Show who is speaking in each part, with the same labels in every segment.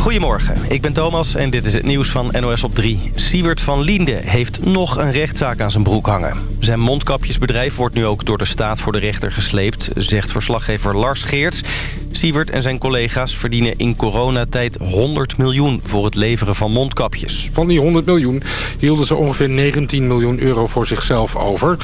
Speaker 1: Goedemorgen, ik ben Thomas en dit is het nieuws van NOS op 3. Siewert van Liende heeft nog een rechtszaak aan zijn broek hangen. Zijn mondkapjesbedrijf wordt nu ook door de staat voor de rechter gesleept... zegt verslaggever Lars Geerts. Siewert en zijn collega's verdienen in coronatijd 100 miljoen... voor het leveren van mondkapjes.
Speaker 2: Van die 100 miljoen hielden ze ongeveer 19 miljoen euro voor zichzelf over.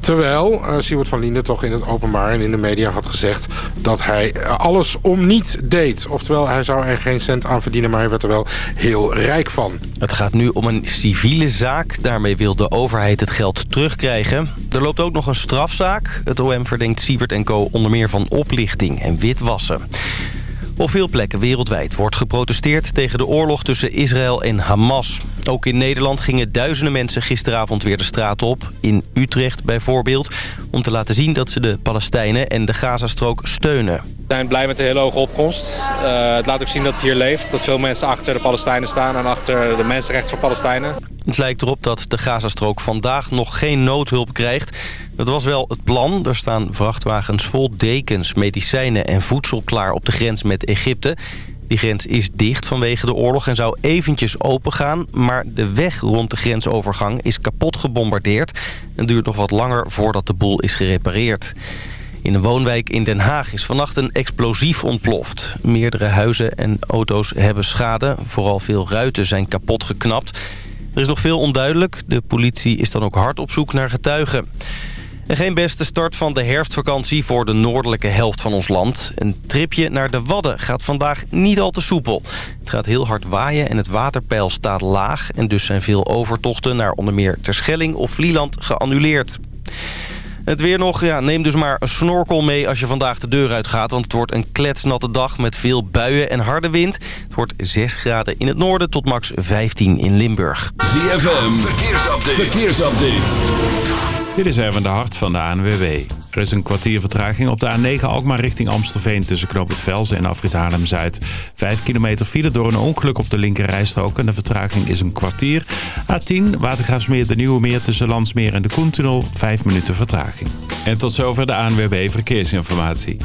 Speaker 2: Terwijl uh, Siewert van Liende toch in het openbaar en in de media had gezegd... dat hij alles om niet deed. Oftewel, hij zou er geen cent aan verdienen, maar hij werd er wel heel rijk van.
Speaker 1: Het gaat nu om een civiele zaak. Daarmee wil de overheid het geld terugkrijgen. Er loopt ook nog een strafzaak. Het OM verdenkt Sievert en Co. onder meer van oplichting en Op veel plekken wereldwijd wordt geprotesteerd tegen de oorlog tussen Israël en Hamas. Ook in Nederland gingen duizenden mensen gisteravond weer de straat op. In Utrecht bijvoorbeeld. Om te laten zien dat ze de Palestijnen en de Gazastrook steunen.
Speaker 3: We zijn blij met de hele hoge opkomst. Uh, het laat ook zien dat het hier leeft. Dat veel mensen achter de Palestijnen staan en achter de mensenrechten voor Palestijnen.
Speaker 1: Het lijkt erop dat de Gazastrook vandaag nog geen noodhulp krijgt. Dat was wel het plan. Er staan vrachtwagens vol dekens, medicijnen en voedsel klaar op de grens met Egypte. Die grens is dicht vanwege de oorlog en zou eventjes opengaan. Maar de weg rond de grensovergang is kapot gebombardeerd. En duurt nog wat langer voordat de boel is gerepareerd. In een woonwijk in Den Haag is vannacht een explosief ontploft. Meerdere huizen en auto's hebben schade. Vooral veel ruiten zijn kapot geknapt. Er is nog veel onduidelijk. De politie is dan ook hard op zoek naar getuigen. En geen beste start van de herfstvakantie voor de noordelijke helft van ons land. Een tripje naar de Wadden gaat vandaag niet al te soepel. Het gaat heel hard waaien en het waterpeil staat laag. En dus zijn veel overtochten naar onder meer Terschelling of Vlieland geannuleerd. Het weer nog, ja, neem dus maar een snorkel mee als je vandaag de deur uitgaat. Want het wordt een kletsnatte dag met veel buien en harde wind. Het wordt 6 graden in het noorden tot max 15 in Limburg.
Speaker 4: ZFM, verkeersupdate. verkeersupdate.
Speaker 5: Dit is even de hart van de ANWB. Er is een kwartier vertraging op de A9 Alkmaar richting Amstelveen... tussen Knoop het Velzen en Afrit Haarlem-Zuid. Vijf kilometer file door een ongeluk op de linkerrijstrook... en de vertraging is een kwartier. A10 Watergraafsmeer de Nieuwe Meer tussen Landsmeer en de Koentunnel. Vijf minuten vertraging. En tot zover de ANWB Verkeersinformatie.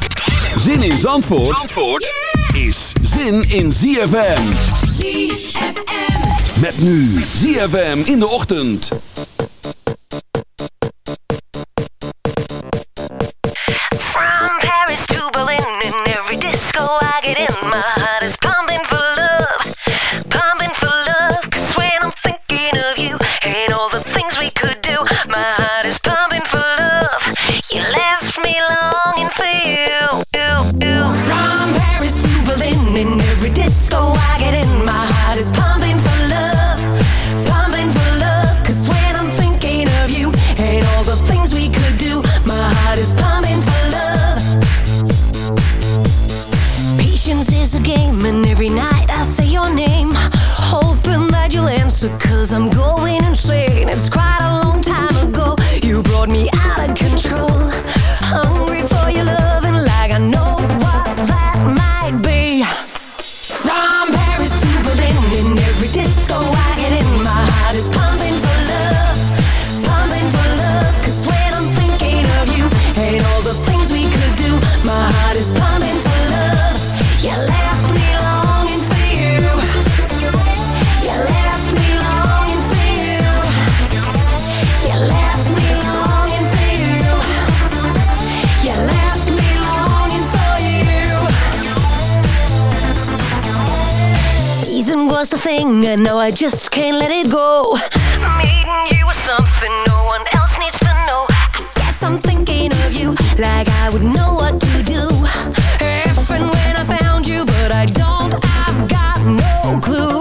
Speaker 4: Zin in Zandvoort, Zandvoort is zin in ZFM. ZFM. Met nu ZFM in de ochtend.
Speaker 6: Thing. And now I just can't let it go. Meeting you was something no one else needs to know. I guess I'm thinking of you like I would know what to do. If and when I found you but I don't I've got no clue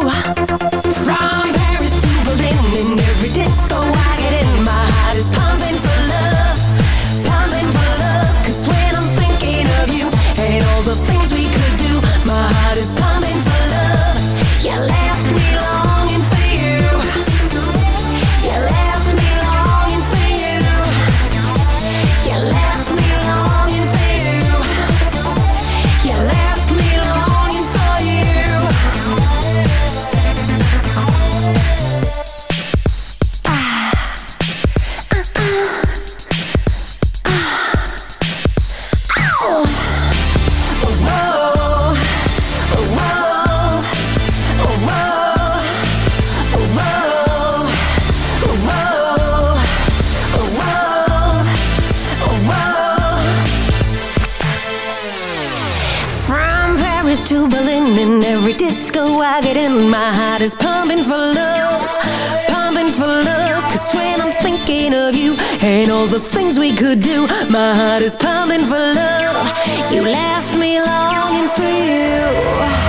Speaker 6: all the things we could do. My heart is pounding for love. You left me longing for you.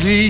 Speaker 7: drie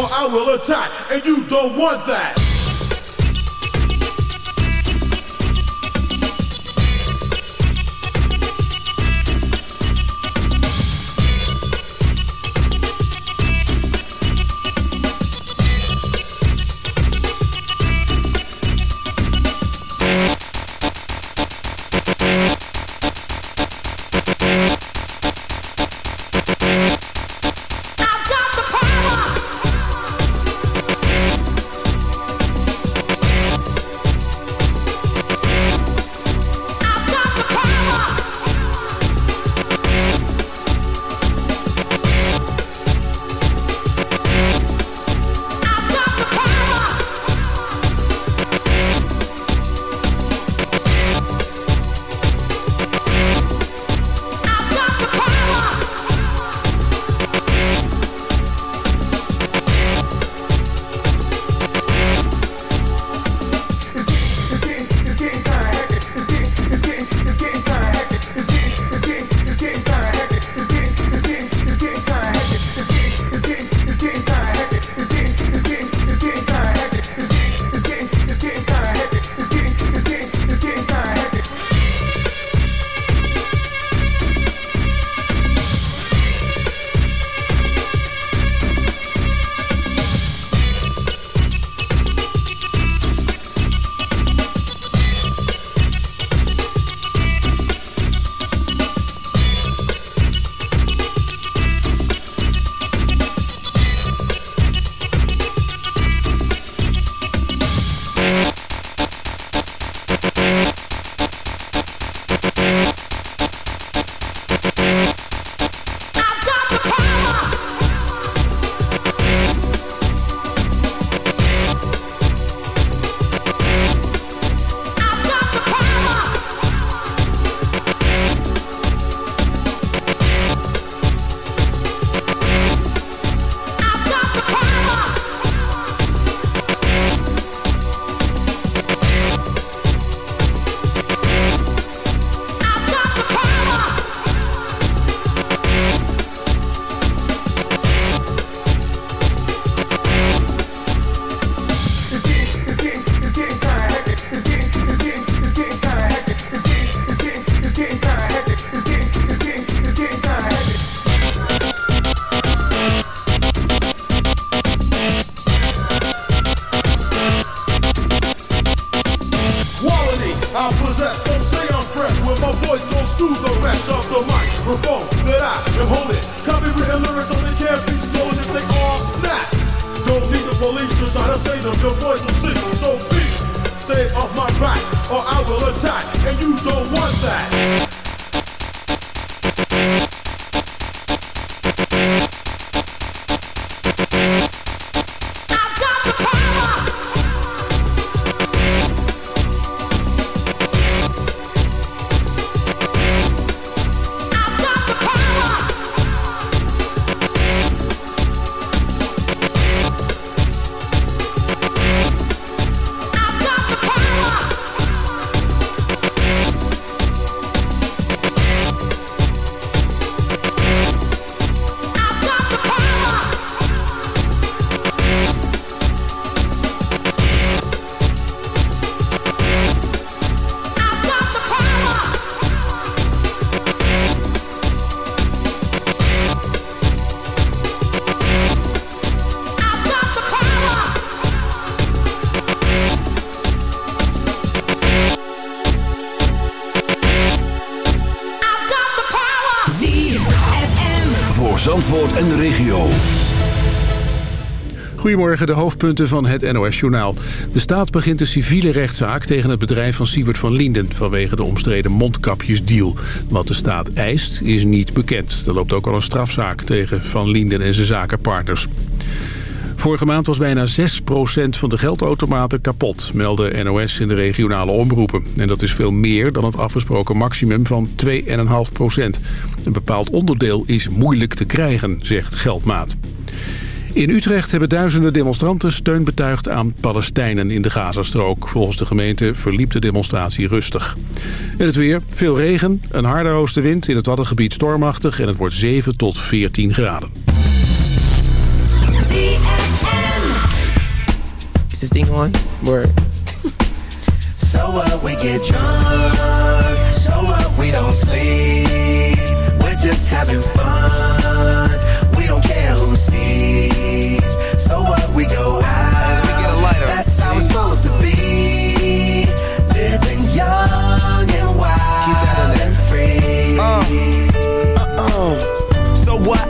Speaker 8: Or I
Speaker 9: will attack And you don't want that
Speaker 10: Goedemorgen, de hoofdpunten van het NOS-journaal. De staat begint een civiele rechtszaak tegen het bedrijf van Siewert van Linden... vanwege de omstreden mondkapjesdeal. Wat de staat eist, is niet bekend. Er loopt ook al een strafzaak tegen Van Linden en zijn zakenpartners. Vorige maand was bijna 6% van de geldautomaten kapot, melden NOS in de regionale omroepen. En dat is veel meer dan het afgesproken maximum van 2,5%. Een bepaald onderdeel is moeilijk te krijgen, zegt Geldmaat. In Utrecht hebben duizenden demonstranten steun betuigd aan Palestijnen in de Gazastrook. Volgens de gemeente verliep de demonstratie rustig. En het weer, veel regen, een harde oostenwind, in het Waddengebied stormachtig... en het wordt 7 tot 14 graden.
Speaker 11: Is this thing on? Word.
Speaker 12: So what we get drunk, so what we don't sleep. We're just having fun. So what we go out.
Speaker 11: we get a lighter,
Speaker 12: That's how it's supposed to be. Living young and wild and free.
Speaker 11: Uh-uh. So what?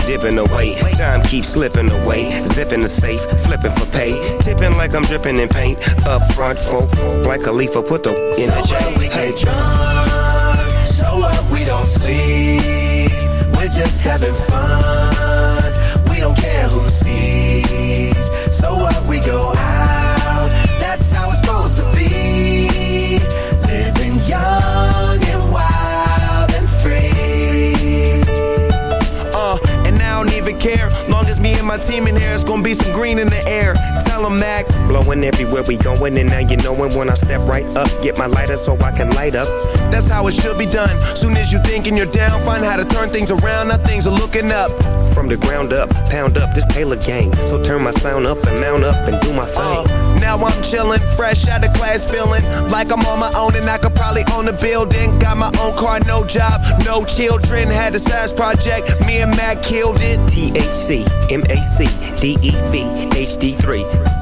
Speaker 13: dipping away. Time keeps slipping away. Zipping the safe, flipping for pay. Tipping like I'm dripping in paint. Up front, folk, like a leaf, put the in
Speaker 12: So
Speaker 13: the J.
Speaker 12: we get drunk, so what we don't sleep. We're just having fun. We don't care who sees. So what we go
Speaker 11: care. Long as me and my team in here, it's gonna be some green in the air. Tell 'em, Mac.
Speaker 13: Blowing everywhere we going, and now you knowin' when I step right up. Get my lighter so I can light up.
Speaker 11: That's how it should be done. Soon as you thinking you're down, find how to turn things around. Now things are looking up.
Speaker 13: From the ground up, pound up this Taylor gang. So turn my sound up and mount up and do my thing.
Speaker 11: Uh, now I'm chillin', fresh out of class, feeling like I'm on my own and I could probably own a building. Got my own car, no job, no children. Had a size project, me and Mac killed it.
Speaker 13: THC, MAC, DEV, HD3.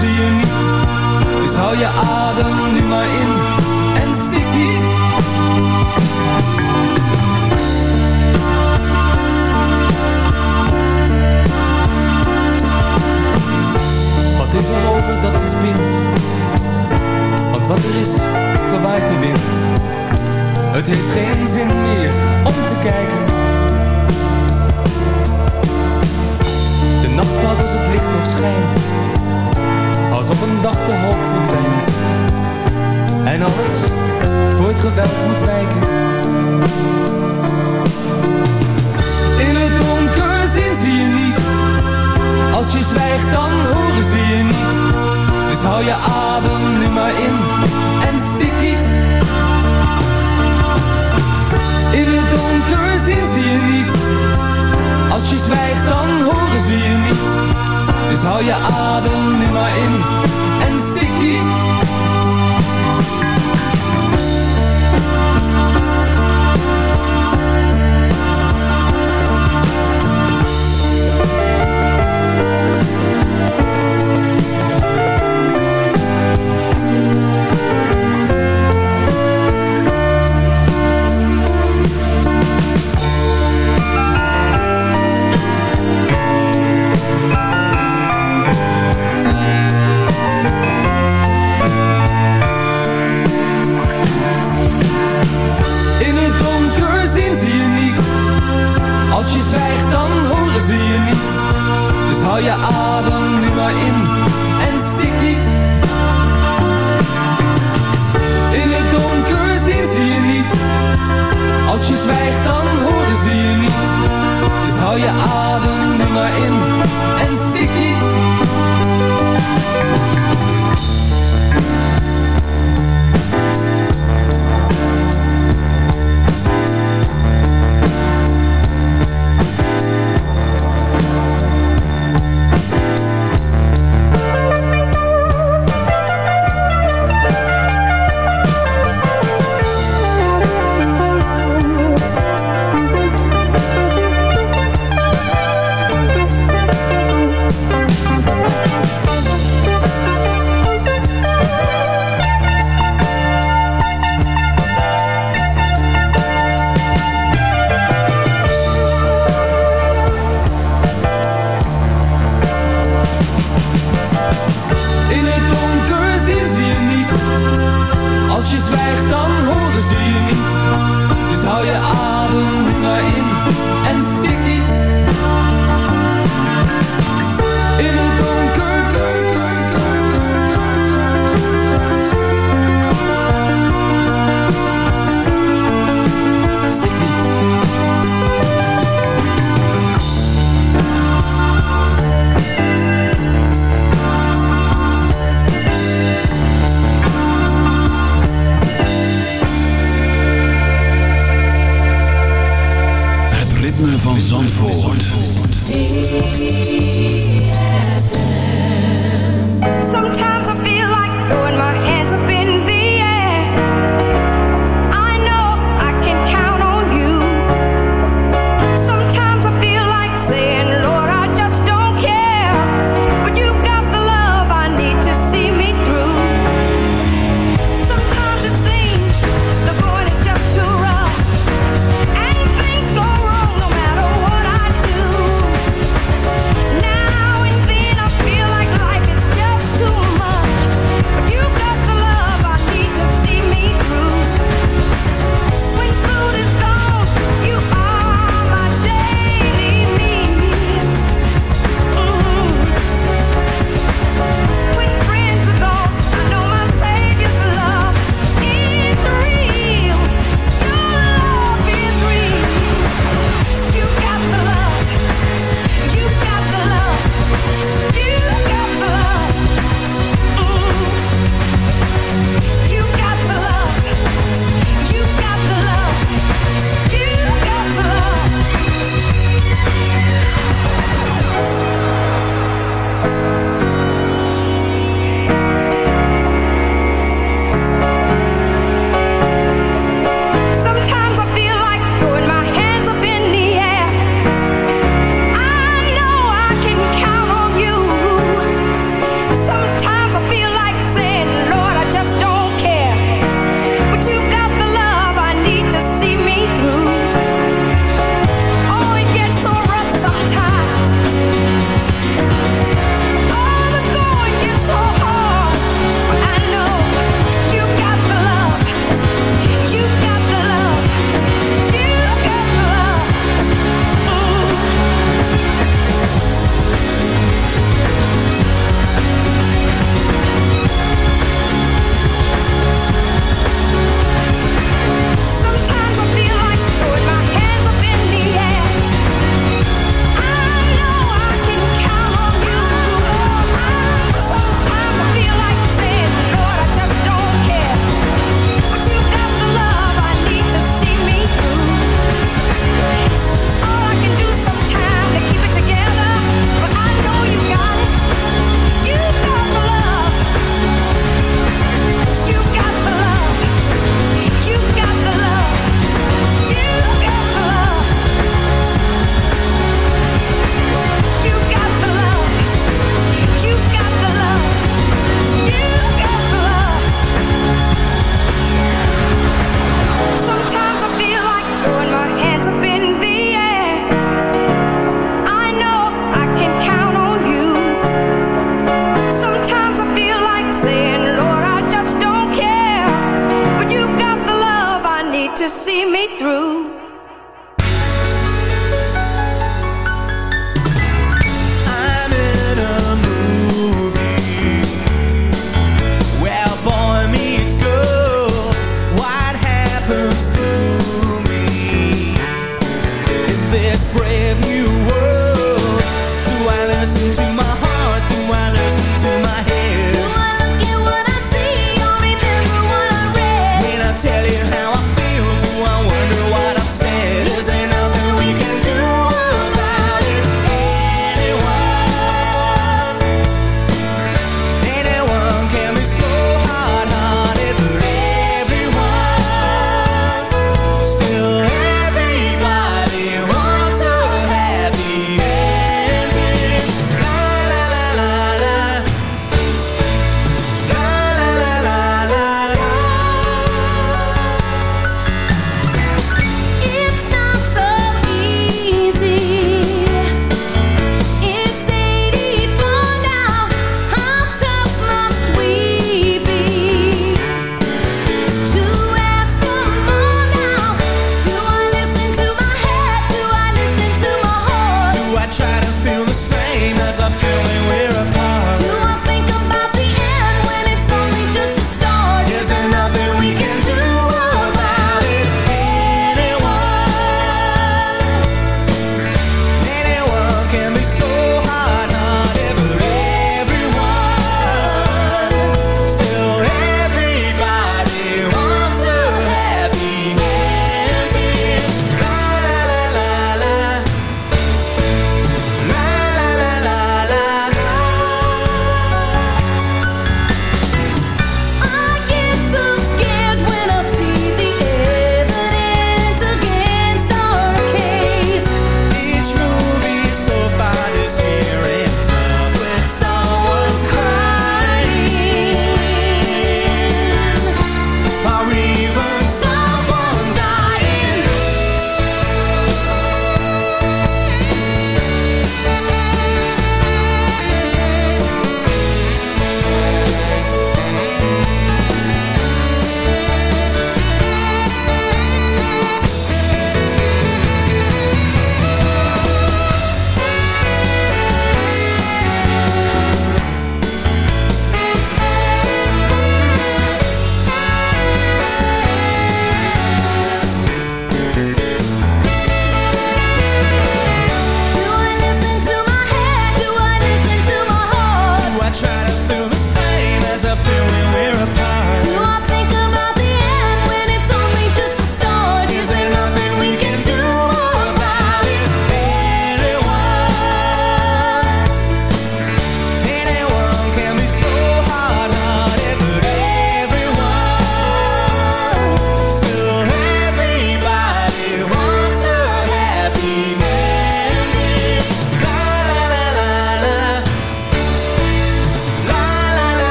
Speaker 14: zie je niet, dus hou je adem nu maar in.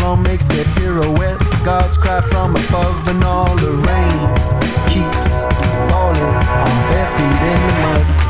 Speaker 8: slow makes it pirouette. God's cry from above and all the rain keeps falling on bare feet in the mud.